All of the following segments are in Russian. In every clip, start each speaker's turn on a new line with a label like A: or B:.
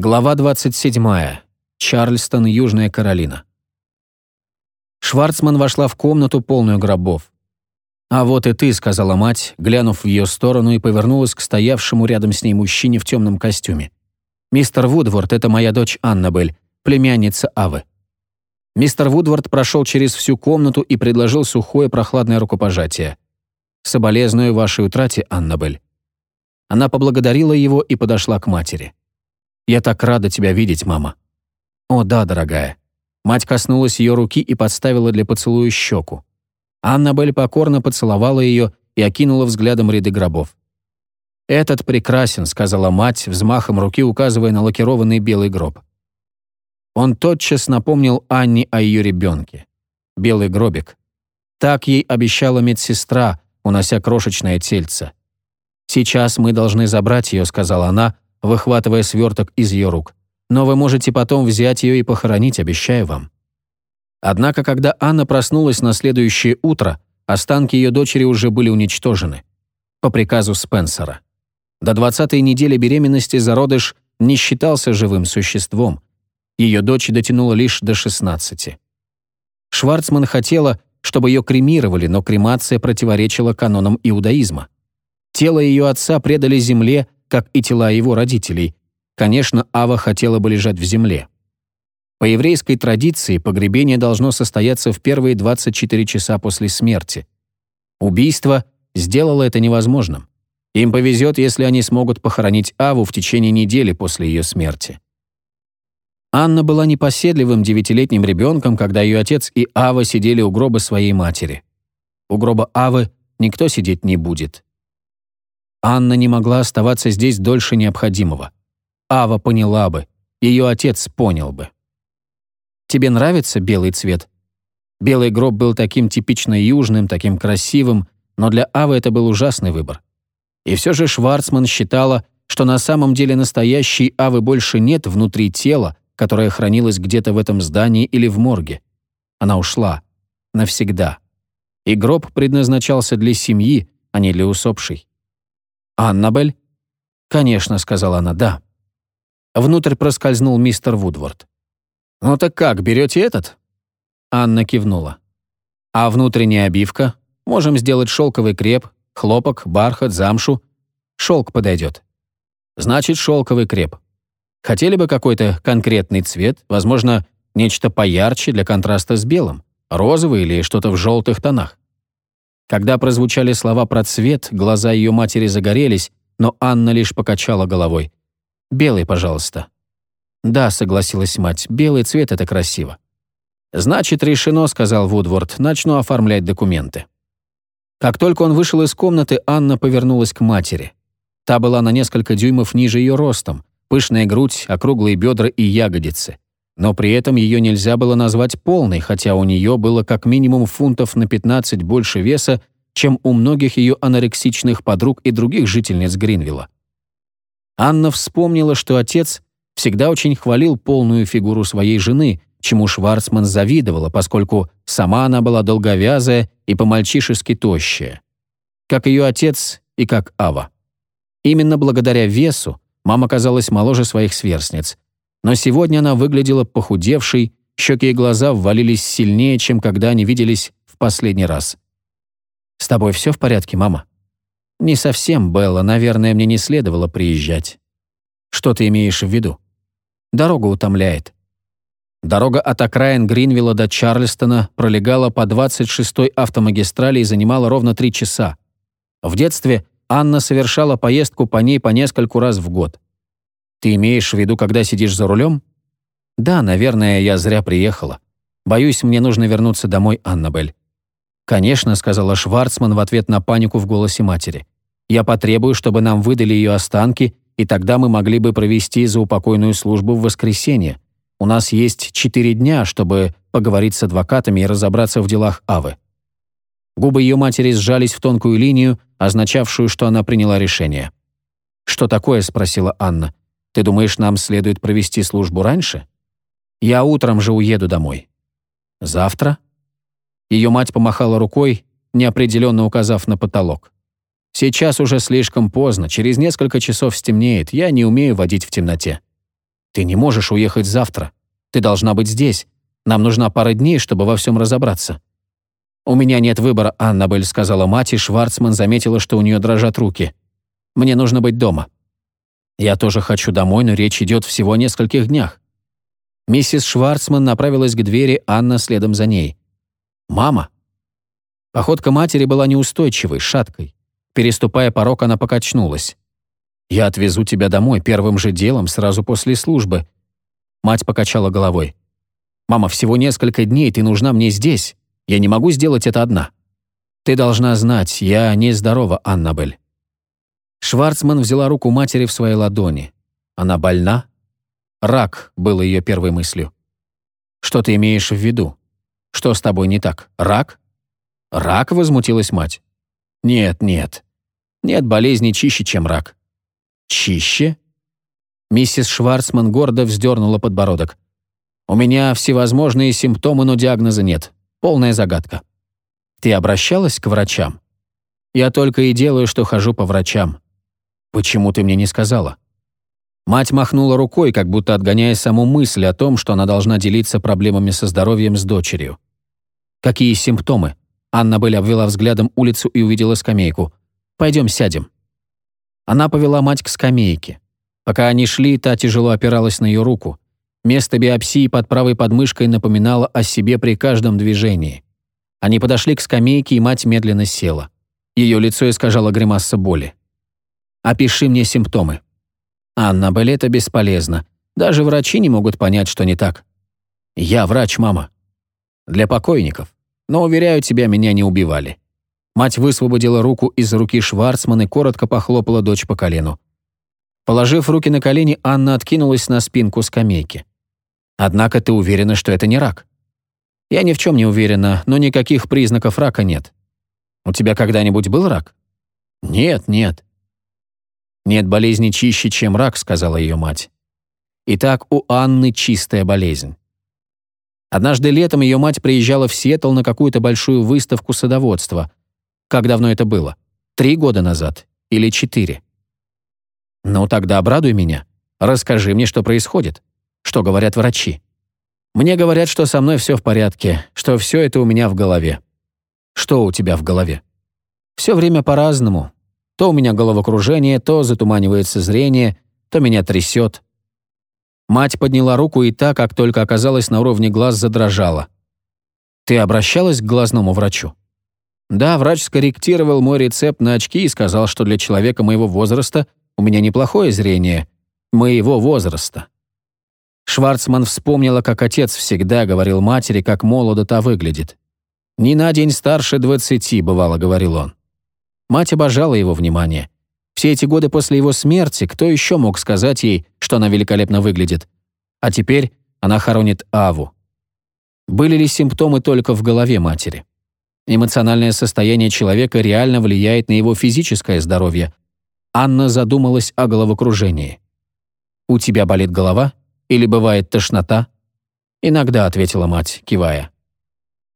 A: Глава 27. Чарльстон, Южная Каролина. Шварцман вошла в комнату, полную гробов. «А вот и ты», — сказала мать, глянув в ее сторону и повернулась к стоявшему рядом с ней мужчине в темном костюме. «Мистер Вудворд — это моя дочь Аннабель, племянница Авы». Мистер Вудворд прошел через всю комнату и предложил сухое прохладное рукопожатие. «Соболезную вашей утрате, Аннабель». Она поблагодарила его и подошла к матери. «Я так рада тебя видеть, мама». «О, да, дорогая». Мать коснулась ее руки и подставила для поцелуя щеку. Аннабель покорно поцеловала ее и окинула взглядом ряды гробов. «Этот прекрасен», — сказала мать, взмахом руки указывая на лакированный белый гроб. Он тотчас напомнил Анне о ее ребенке. Белый гробик. Так ей обещала медсестра, унося крошечное тельце. «Сейчас мы должны забрать ее», — сказала она, выхватывая сверток из ее рук. «Но вы можете потом взять ее и похоронить, обещаю вам». Однако, когда Анна проснулась на следующее утро, останки ее дочери уже были уничтожены. По приказу Спенсера. До 20-й недели беременности зародыш не считался живым существом. Ее дочь дотянула лишь до 16. Шварцман хотела, чтобы ее кремировали, но кремация противоречила канонам иудаизма. Тело ее отца предали земле, как и тела его родителей. Конечно, Ава хотела бы лежать в земле. По еврейской традиции погребение должно состояться в первые 24 часа после смерти. Убийство сделало это невозможным. Им повезет, если они смогут похоронить Аву в течение недели после ее смерти. Анна была непоседливым девятилетним ребенком, когда ее отец и Ава сидели у гроба своей матери. У гроба Авы никто сидеть не будет. Анна не могла оставаться здесь дольше необходимого. Ава поняла бы, ее отец понял бы. «Тебе нравится белый цвет?» Белый гроб был таким типично южным, таким красивым, но для Авы это был ужасный выбор. И все же Шварцман считала, что на самом деле настоящей Авы больше нет внутри тела, которое хранилось где-то в этом здании или в морге. Она ушла. Навсегда. И гроб предназначался для семьи, а не для усопшей. «Аннабель?» «Конечно», — сказала она, — «да». Внутрь проскользнул мистер Вудворд. «Ну так как, берете этот?» Анна кивнула. «А внутренняя обивка? Можем сделать шелковый креп, хлопок, бархат, замшу. Шелк подойдет». «Значит, шелковый креп. Хотели бы какой-то конкретный цвет, возможно, нечто поярче для контраста с белым, розовый или что-то в желтых тонах?» Когда прозвучали слова про цвет, глаза ее матери загорелись, но Анна лишь покачала головой. «Белый, пожалуйста». «Да», — согласилась мать, — «белый цвет — это красиво». «Значит, решено», — сказал Вудворд, — «начну оформлять документы». Как только он вышел из комнаты, Анна повернулась к матери. Та была на несколько дюймов ниже ее ростом, пышная грудь, округлые бедра и ягодицы но при этом ее нельзя было назвать полной, хотя у нее было как минимум фунтов на 15 больше веса, чем у многих ее анорексичных подруг и других жительниц Гринвилла. Анна вспомнила, что отец всегда очень хвалил полную фигуру своей жены, чему Шварцман завидовала, поскольку сама она была долговязая и по-мальчишески тощая. Как ее отец и как Ава. Именно благодаря весу мама казалась моложе своих сверстниц, но сегодня она выглядела похудевшей, щеки и глаза ввалились сильнее, чем когда они виделись в последний раз. «С тобой все в порядке, мама?» «Не совсем, Белла. Наверное, мне не следовало приезжать». «Что ты имеешь в виду?» «Дорога утомляет». Дорога от окраин Гринвилла до Чарльстона пролегала по 26-й автомагистрали и занимала ровно три часа. В детстве Анна совершала поездку по ней по нескольку раз в год. Ты имеешь в виду, когда сидишь за рулем? Да, наверное, я зря приехала. Боюсь, мне нужно вернуться домой, Аннабель. Конечно, сказала Шварцман в ответ на панику в голосе матери. Я потребую, чтобы нам выдали ее останки, и тогда мы могли бы провести заупокойную службу в воскресенье. У нас есть четыре дня, чтобы поговорить с адвокатами и разобраться в делах Авы. Губы ее матери сжались в тонкую линию, означавшую, что она приняла решение. «Что такое?» — спросила Анна. Ты думаешь, нам следует провести службу раньше? Я утром же уеду домой. Завтра? Ее мать помахала рукой, неопределенно указав на потолок. Сейчас уже слишком поздно, через несколько часов стемнеет, я не умею водить в темноте. Ты не можешь уехать завтра. Ты должна быть здесь. Нам нужна пара дней, чтобы во всем разобраться». «У меня нет выбора, Аннабель», — сказала мать, и Шварцман заметила, что у нее дрожат руки. «Мне нужно быть дома». «Я тоже хочу домой, но речь идет всего о нескольких днях». Миссис Шварцман направилась к двери, Анна следом за ней. «Мама!» Походка матери была неустойчивой, шаткой. Переступая порог, она покачнулась. «Я отвезу тебя домой первым же делом, сразу после службы». Мать покачала головой. «Мама, всего несколько дней, ты нужна мне здесь. Я не могу сделать это одна. Ты должна знать, я нездорова, Аннабель». Шварцман взяла руку матери в свои ладони. Она больна? Рак было ее первой мыслью. Что ты имеешь в виду? Что с тобой не так? Рак? Рак, возмутилась мать. Нет, нет. Нет болезни чище, чем рак. Чище? Миссис Шварцман гордо вздернула подбородок. У меня всевозможные симптомы, но диагноза нет. Полная загадка. Ты обращалась к врачам? Я только и делаю, что хожу по врачам. Почему ты мне не сказала? Мать махнула рукой, как будто отгоняя саму мысль о том, что она должна делиться проблемами со здоровьем с дочерью. «Какие симптомы?» Анна Белль обвела взглядом улицу и увидела скамейку. «Пойдем сядем». Она повела мать к скамейке. Пока они шли, та тяжело опиралась на ее руку. Место биопсии под правой подмышкой напоминало о себе при каждом движении. Они подошли к скамейке, и мать медленно села. Ее лицо искажало гримаса боли. «Опиши мне симптомы», Анна, это бесполезно. Даже врачи не могут понять, что не так. Я врач, мама. Для покойников. Но, уверяю тебя, меня не убивали. Мать высвободила руку из руки Шварцман и коротко похлопала дочь по колену. Положив руки на колени, Анна откинулась на спинку скамейки. «Однако ты уверена, что это не рак?» «Я ни в чем не уверена, но никаких признаков рака нет». «У тебя когда-нибудь был рак?» «Нет, нет. «Нет болезни чище, чем рак», — сказала ее мать. Итак, у Анны чистая болезнь. Однажды летом ее мать приезжала в Сиэтл на какую-то большую выставку садоводства. Как давно это было? Три года назад? Или четыре? Ну, тогда обрадуй меня. Расскажи мне, что происходит. Что говорят врачи? Мне говорят, что со мной все в порядке, что все это у меня в голове. Что у тебя в голове? Все время по-разному, то у меня головокружение, то затуманивается зрение, то меня трясет. Мать подняла руку и так, как только оказалась на уровне глаз, задрожала. «Ты обращалась к глазному врачу?» «Да, врач скорректировал мой рецепт на очки и сказал, что для человека моего возраста у меня неплохое зрение. Моего возраста». Шварцман вспомнила, как отец всегда говорил матери, как молодо та выглядит. «Не на день старше двадцати», — бывало, говорил он. Мать обожала его внимание. Все эти годы после его смерти кто еще мог сказать ей, что она великолепно выглядит? А теперь она хоронит Аву. Были ли симптомы только в голове матери? Эмоциональное состояние человека реально влияет на его физическое здоровье. Анна задумалась о головокружении. «У тебя болит голова? Или бывает тошнота?» «Иногда», — ответила мать, кивая.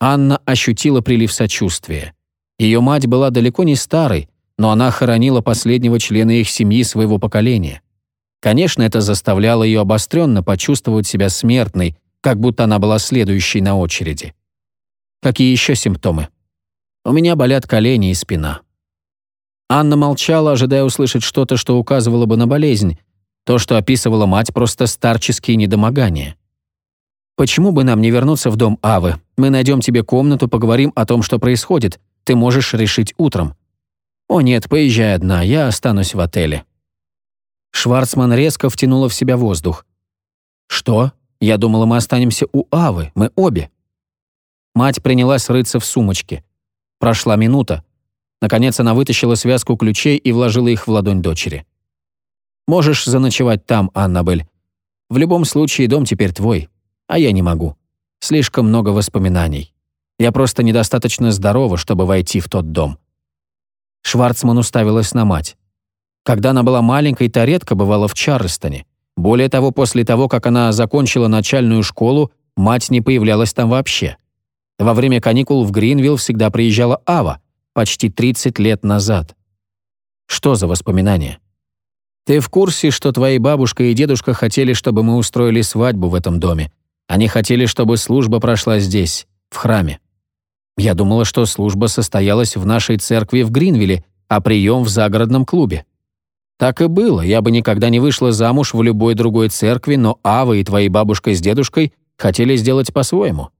A: Анна ощутила прилив сочувствия. Ее мать была далеко не старой, но она хоронила последнего члена их семьи своего поколения. Конечно, это заставляло ее обостренно почувствовать себя смертной, как будто она была следующей на очереди. Какие еще симптомы? У меня болят колени и спина. Анна молчала, ожидая услышать что-то, что указывало бы на болезнь. То, что описывала мать, просто старческие недомогания. «Почему бы нам не вернуться в дом Авы? Мы найдем тебе комнату, поговорим о том, что происходит ты можешь решить утром. «О нет, поезжай одна, я останусь в отеле». Шварцман резко втянула в себя воздух. «Что? Я думала, мы останемся у Авы, мы обе». Мать принялась рыться в сумочке. Прошла минута. Наконец она вытащила связку ключей и вложила их в ладонь дочери. «Можешь заночевать там, Аннабель. В любом случае, дом теперь твой, а я не могу. Слишком много воспоминаний». Я просто недостаточно здорова, чтобы войти в тот дом». Шварцман уставилась на мать. Когда она была маленькой, та редко бывала в Чарльстоне. Более того, после того, как она закончила начальную школу, мать не появлялась там вообще. Во время каникул в Гринвилл всегда приезжала Ава, почти 30 лет назад. Что за воспоминания? Ты в курсе, что твои бабушка и дедушка хотели, чтобы мы устроили свадьбу в этом доме? Они хотели, чтобы служба прошла здесь, в храме. Я думала, что служба состоялась в нашей церкви в Гринвилле, а прием в загородном клубе. Так и было, я бы никогда не вышла замуж в любой другой церкви, но Ава и твои бабушка с дедушкой хотели сделать по-своему.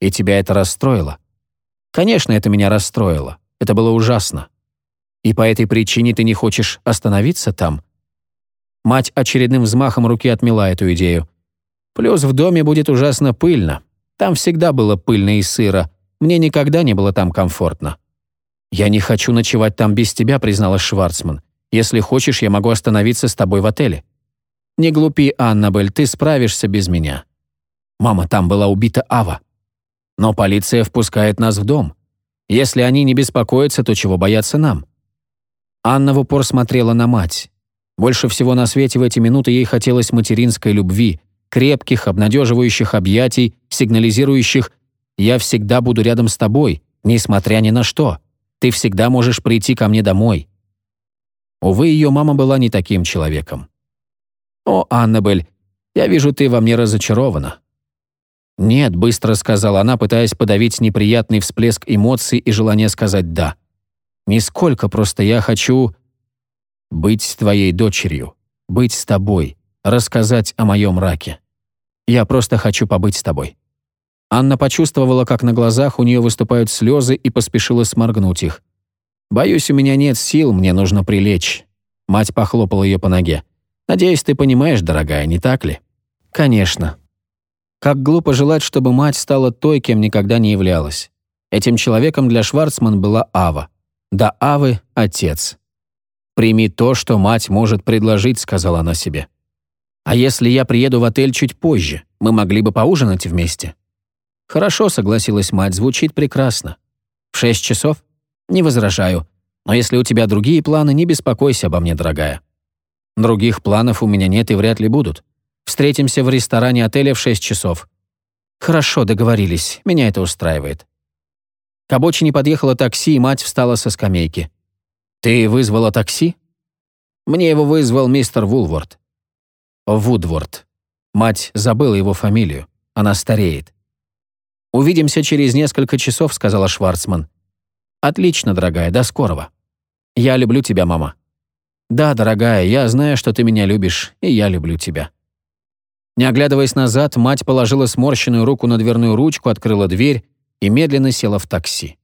A: И тебя это расстроило. Конечно, это меня расстроило. Это было ужасно. И по этой причине ты не хочешь остановиться там? Мать очередным взмахом руки отмела эту идею. Плюс в доме будет ужасно пыльно. Там всегда было пыльно и сыро. Мне никогда не было там комфортно. «Я не хочу ночевать там без тебя», — признала Шварцман. «Если хочешь, я могу остановиться с тобой в отеле». «Не глупи, Аннабель, ты справишься без меня». «Мама, там была убита Ава». «Но полиция впускает нас в дом. Если они не беспокоятся, то чего бояться нам?» Анна в упор смотрела на мать. Больше всего на свете в эти минуты ей хотелось материнской любви, крепких, обнадеживающих объятий, сигнализирующих «Я всегда буду рядом с тобой, несмотря ни на что. Ты всегда можешь прийти ко мне домой». Увы, ее мама была не таким человеком. «О, Аннабель, я вижу, ты во мне разочарована». «Нет», — быстро сказала она, пытаясь подавить неприятный всплеск эмоций и желание сказать «да». «Нисколько, просто я хочу...» «Быть твоей дочерью, быть с тобой, рассказать о моем раке». Я просто хочу побыть с тобой». Анна почувствовала, как на глазах у нее выступают слезы и поспешила сморгнуть их. «Боюсь, у меня нет сил, мне нужно прилечь». Мать похлопала ее по ноге. «Надеюсь, ты понимаешь, дорогая, не так ли?» «Конечно». Как глупо желать, чтобы мать стала той, кем никогда не являлась. Этим человеком для Шварцман была Ава. Да Авы — отец. «Прими то, что мать может предложить», — сказала она себе. А если я приеду в отель чуть позже, мы могли бы поужинать вместе?» «Хорошо», — согласилась мать, — звучит прекрасно. «В шесть часов?» «Не возражаю. Но если у тебя другие планы, не беспокойся обо мне, дорогая». «Других планов у меня нет и вряд ли будут. Встретимся в ресторане отеля в шесть часов». «Хорошо, договорились. Меня это устраивает». К обочине подъехало такси, и мать встала со скамейки. «Ты вызвала такси?» «Мне его вызвал мистер Вулворд. Вудворд. Мать забыла его фамилию. Она стареет. «Увидимся через несколько часов», — сказала Шварцман. «Отлично, дорогая, до скорого. Я люблю тебя, мама». «Да, дорогая, я знаю, что ты меня любишь, и я люблю тебя». Не оглядываясь назад, мать положила сморщенную руку на дверную ручку, открыла дверь и медленно села в такси.